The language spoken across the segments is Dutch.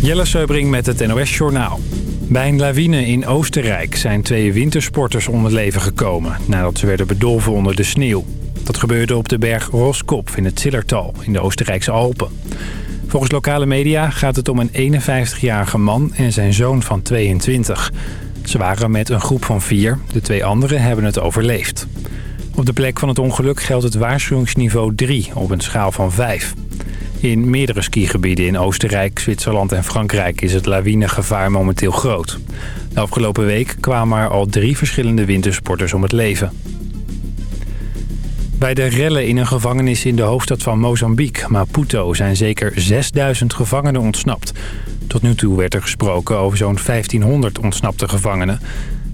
Jelle Seubring met het NOS Journaal. Bij een lawine in Oostenrijk zijn twee wintersporters om het leven gekomen... nadat ze werden bedolven onder de sneeuw. Dat gebeurde op de berg Roskopf in het Zillertal in de Oostenrijkse Alpen. Volgens lokale media gaat het om een 51-jarige man en zijn zoon van 22. Ze waren met een groep van vier. De twee anderen hebben het overleefd. Op de plek van het ongeluk geldt het waarschuwingsniveau 3 op een schaal van 5. In meerdere skigebieden in Oostenrijk, Zwitserland en Frankrijk is het lawinegevaar momenteel groot. De afgelopen week kwamen er al drie verschillende wintersporters om het leven. Bij de rellen in een gevangenis in de hoofdstad van Mozambique, Maputo, zijn zeker 6000 gevangenen ontsnapt. Tot nu toe werd er gesproken over zo'n 1500 ontsnapte gevangenen.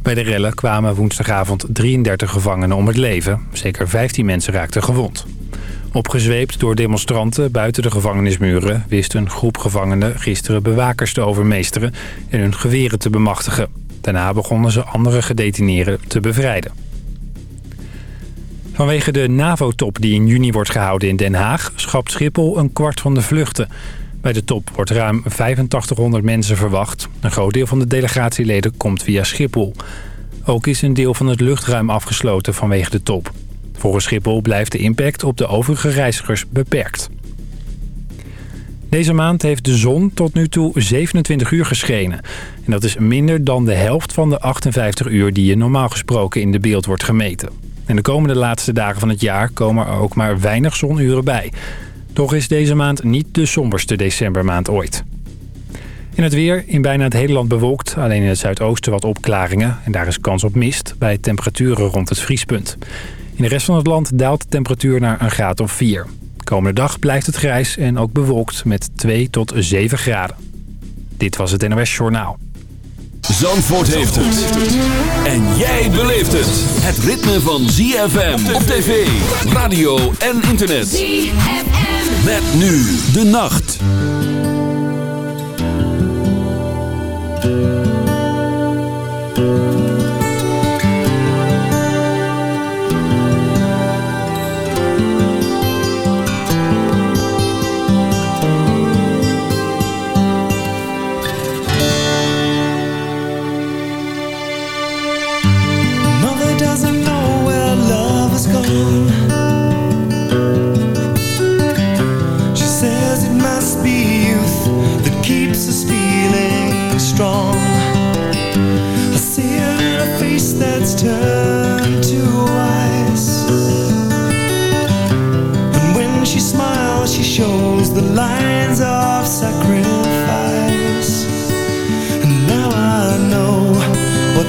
Bij de rellen kwamen woensdagavond 33 gevangenen om het leven. Zeker 15 mensen raakten gewond. Opgezweept door demonstranten buiten de gevangenismuren... wist een groep gevangenen gisteren bewakers te overmeesteren... en hun geweren te bemachtigen. Daarna begonnen ze andere gedetineerden te bevrijden. Vanwege de NAVO-top die in juni wordt gehouden in Den Haag... schapt Schiphol een kwart van de vluchten. Bij de top wordt ruim 8500 mensen verwacht. Een groot deel van de delegatieleden komt via Schiphol. Ook is een deel van het luchtruim afgesloten vanwege de top. Volgens Schiphol blijft de impact op de overige reizigers beperkt. Deze maand heeft de zon tot nu toe 27 uur geschenen. En dat is minder dan de helft van de 58 uur die je normaal gesproken in de beeld wordt gemeten. En de komende laatste dagen van het jaar komen er ook maar weinig zonuren bij. Toch is deze maand niet de somberste decembermaand ooit. In het weer in bijna het hele land bewolkt. Alleen in het zuidoosten wat opklaringen. En daar is kans op mist bij temperaturen rond het vriespunt. In de rest van het land daalt de temperatuur naar een graad of 4. komende dag blijft het grijs en ook bewolkt met 2 tot 7 graden. Dit was het NOS Journaal. Zandvoort heeft het. En jij beleeft het. Het ritme van ZFM op tv, radio en internet. ZFM. Met nu de nacht.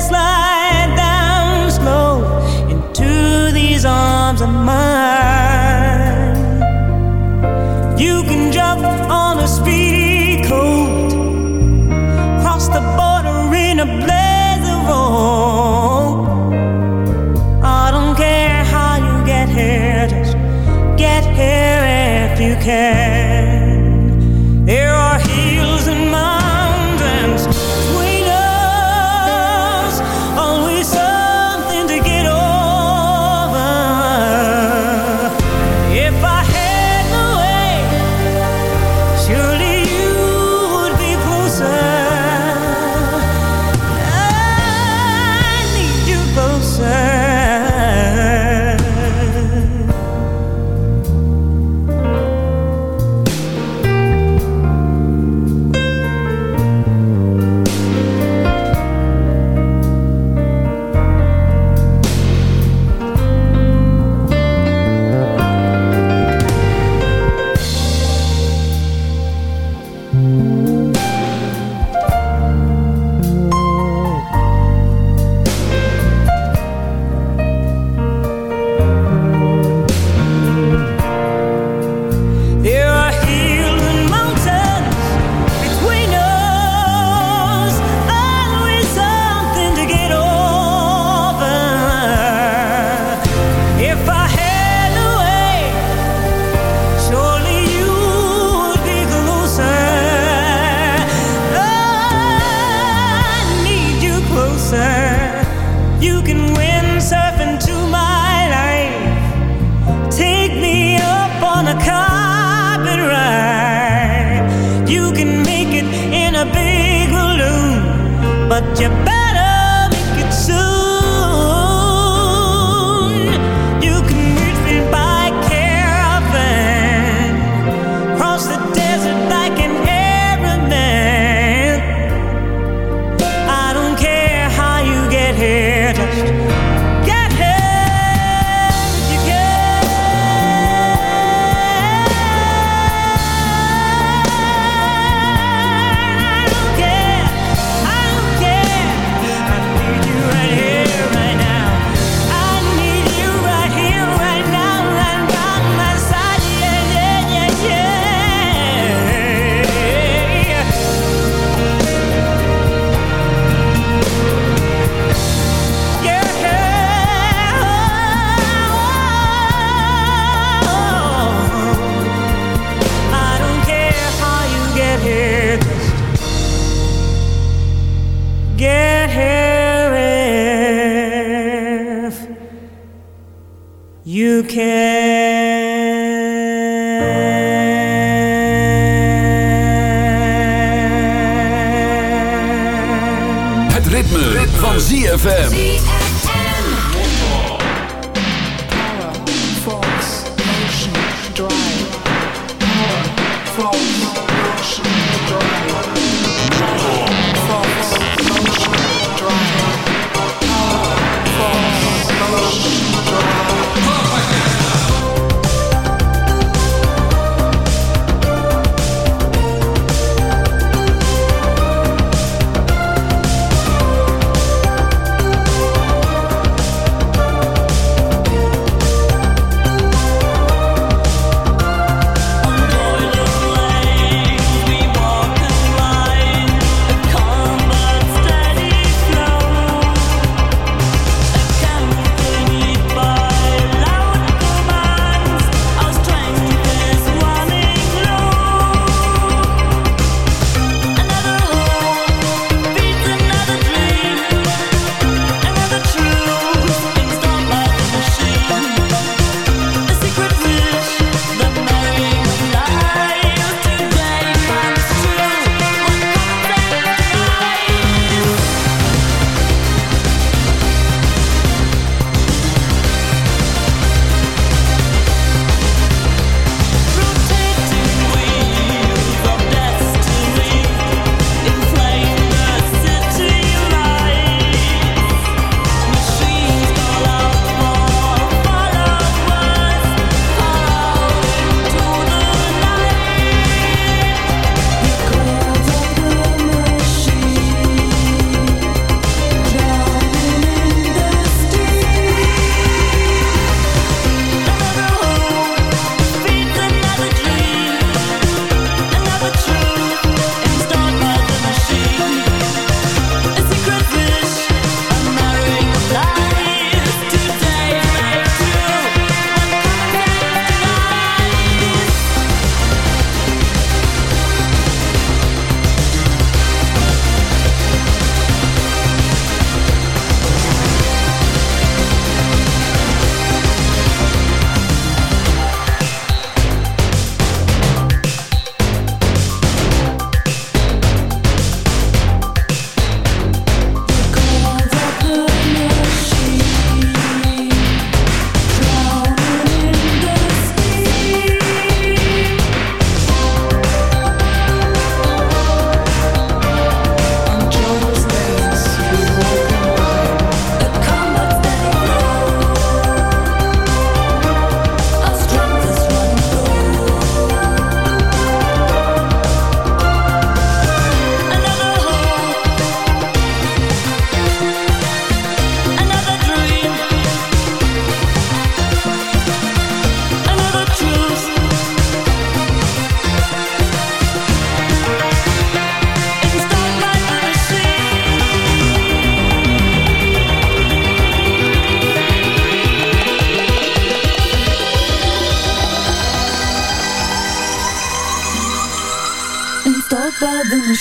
dance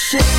shit.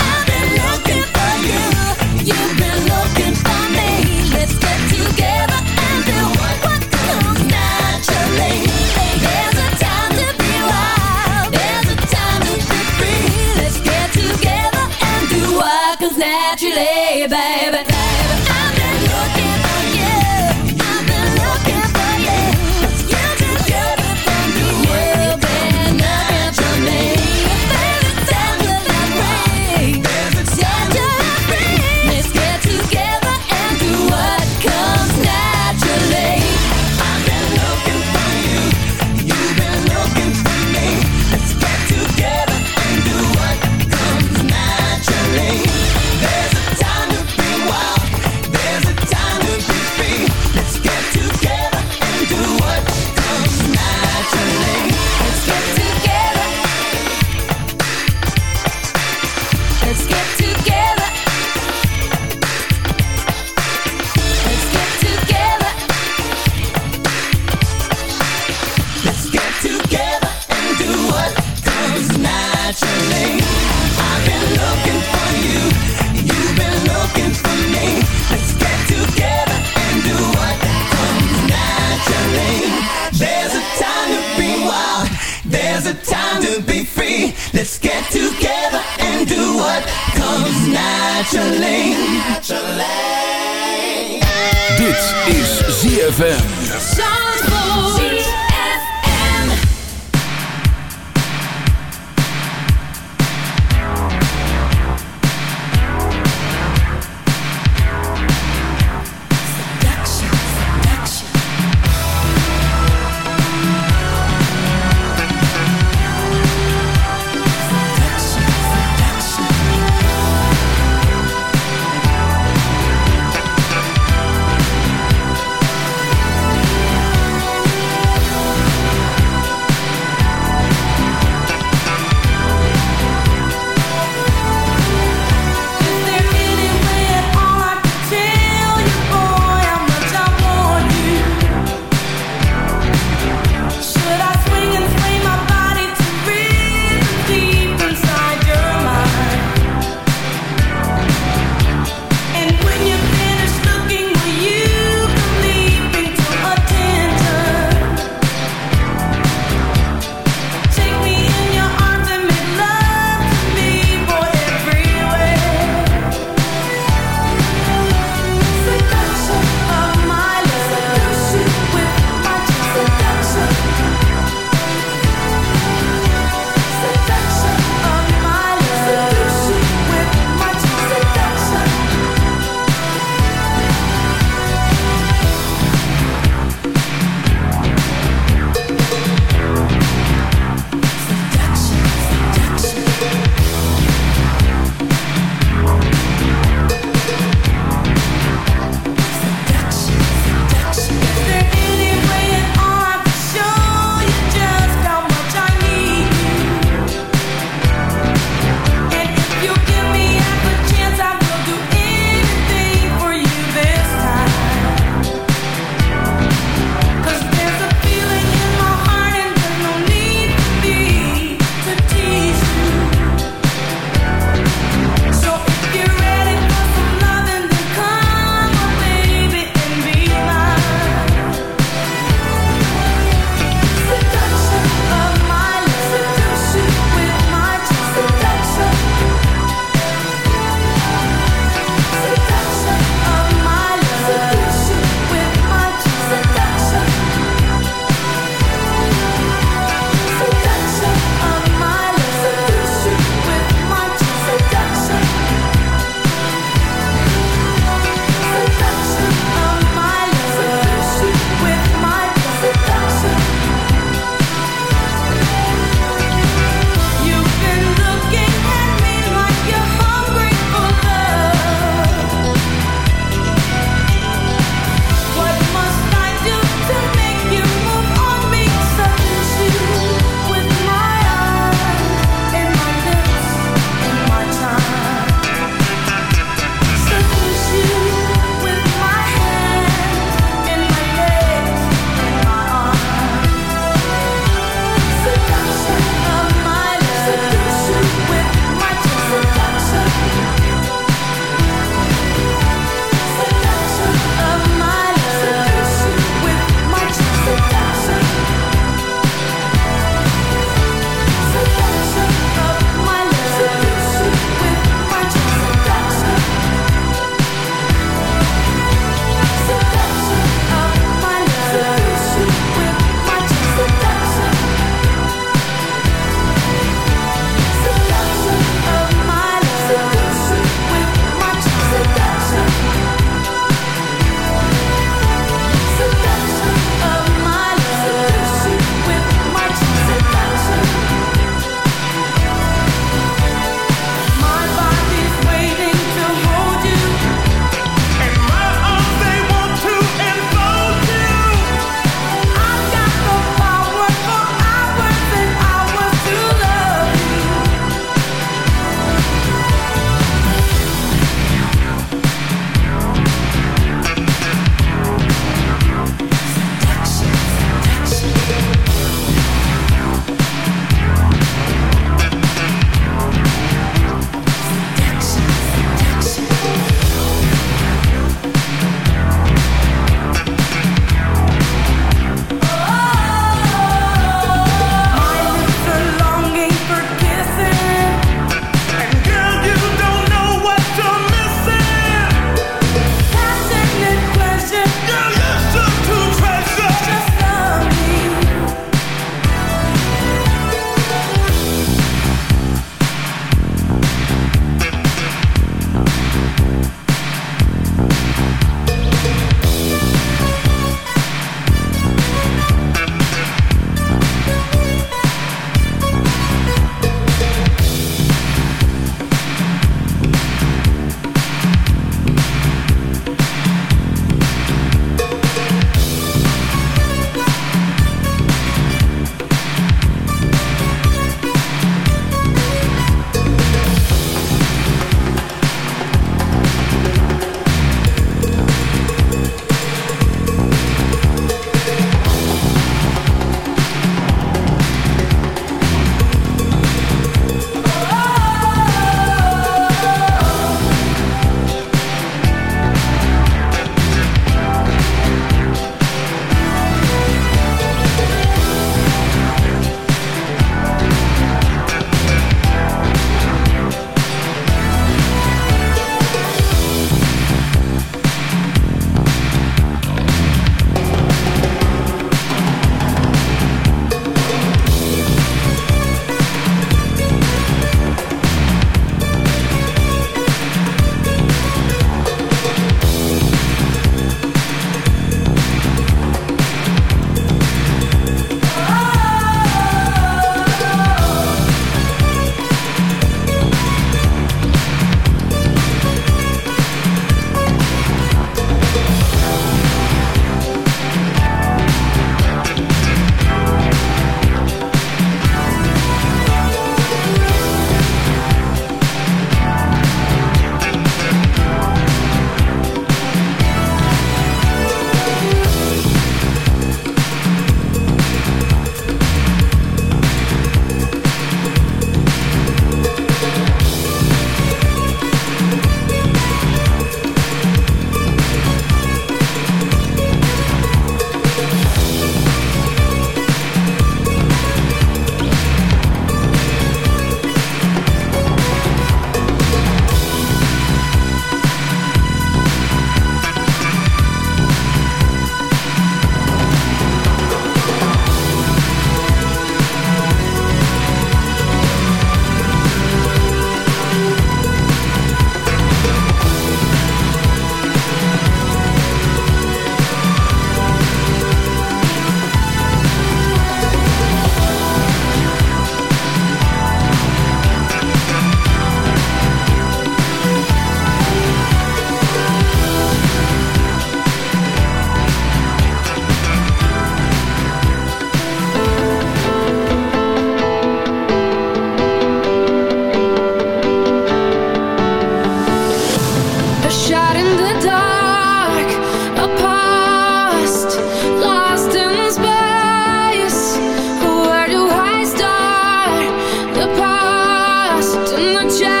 child.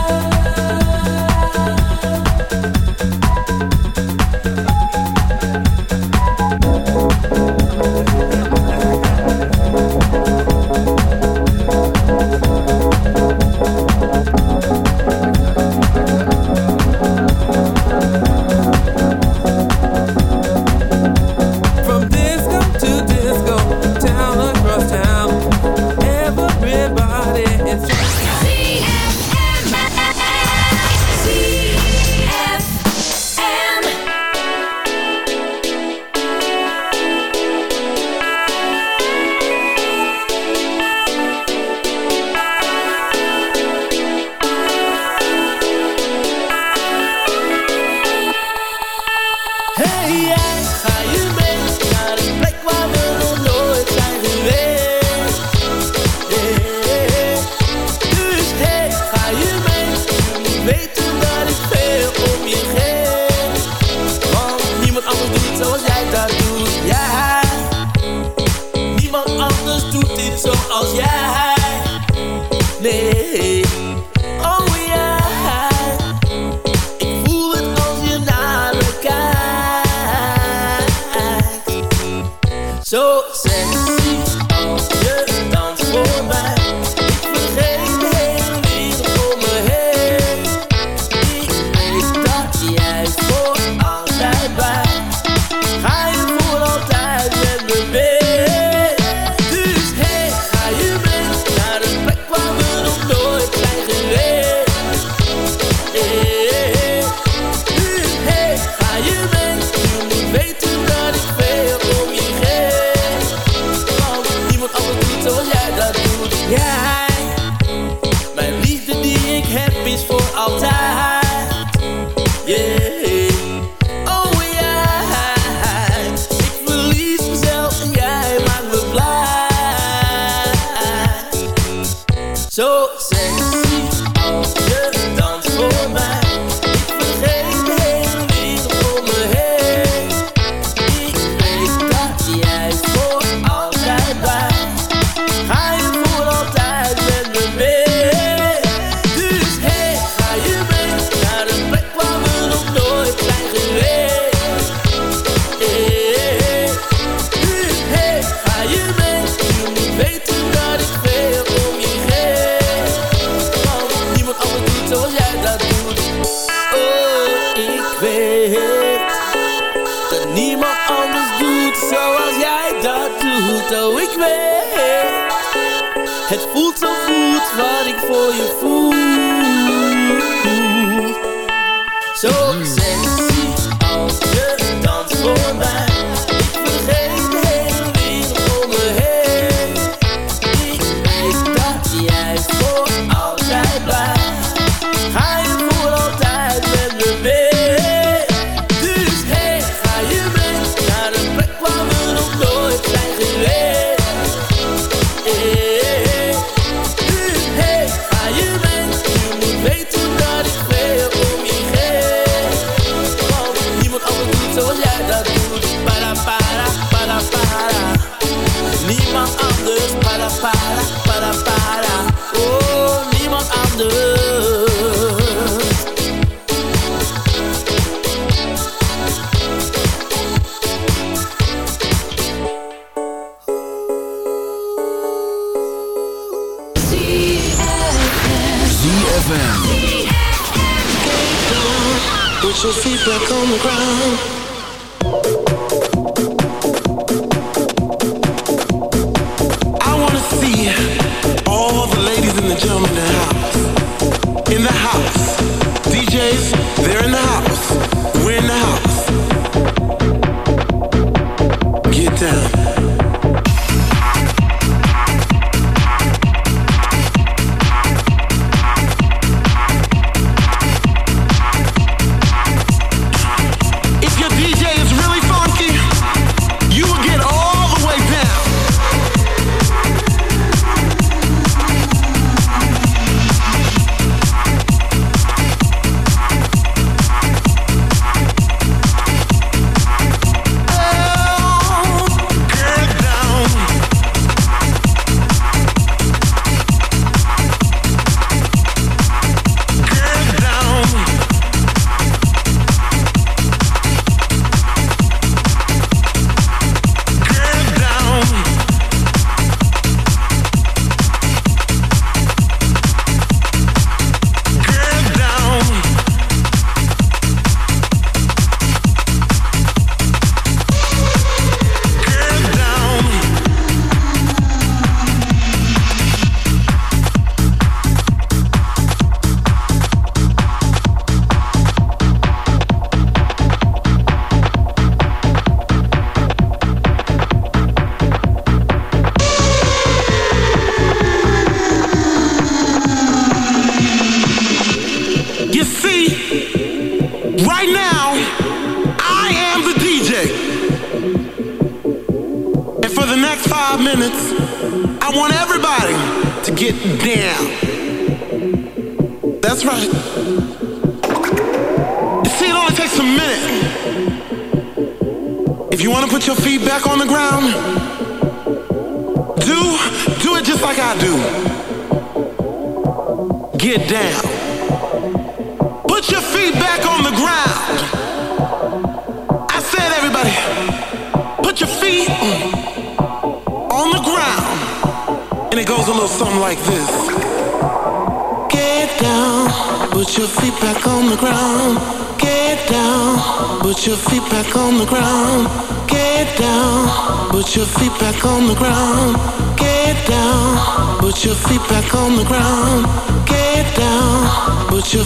She'll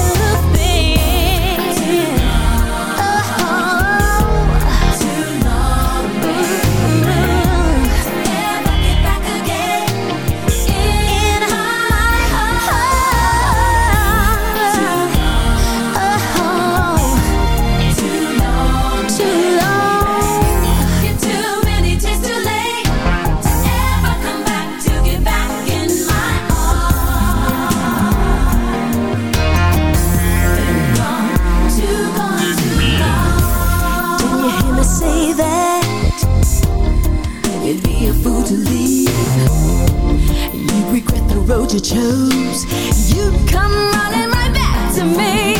you chose. You'd come running right back to me.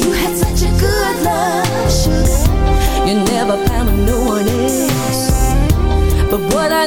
You had such a good love, sugar. You never found no one else. But what I